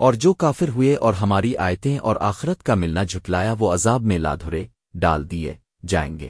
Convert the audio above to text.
اور جو کافر ہوئے اور ہماری آیتیں اور آخرت کا ملنا جھٹلایا وہ عذاب میں لادھرے ڈال دیے جائیں گے۔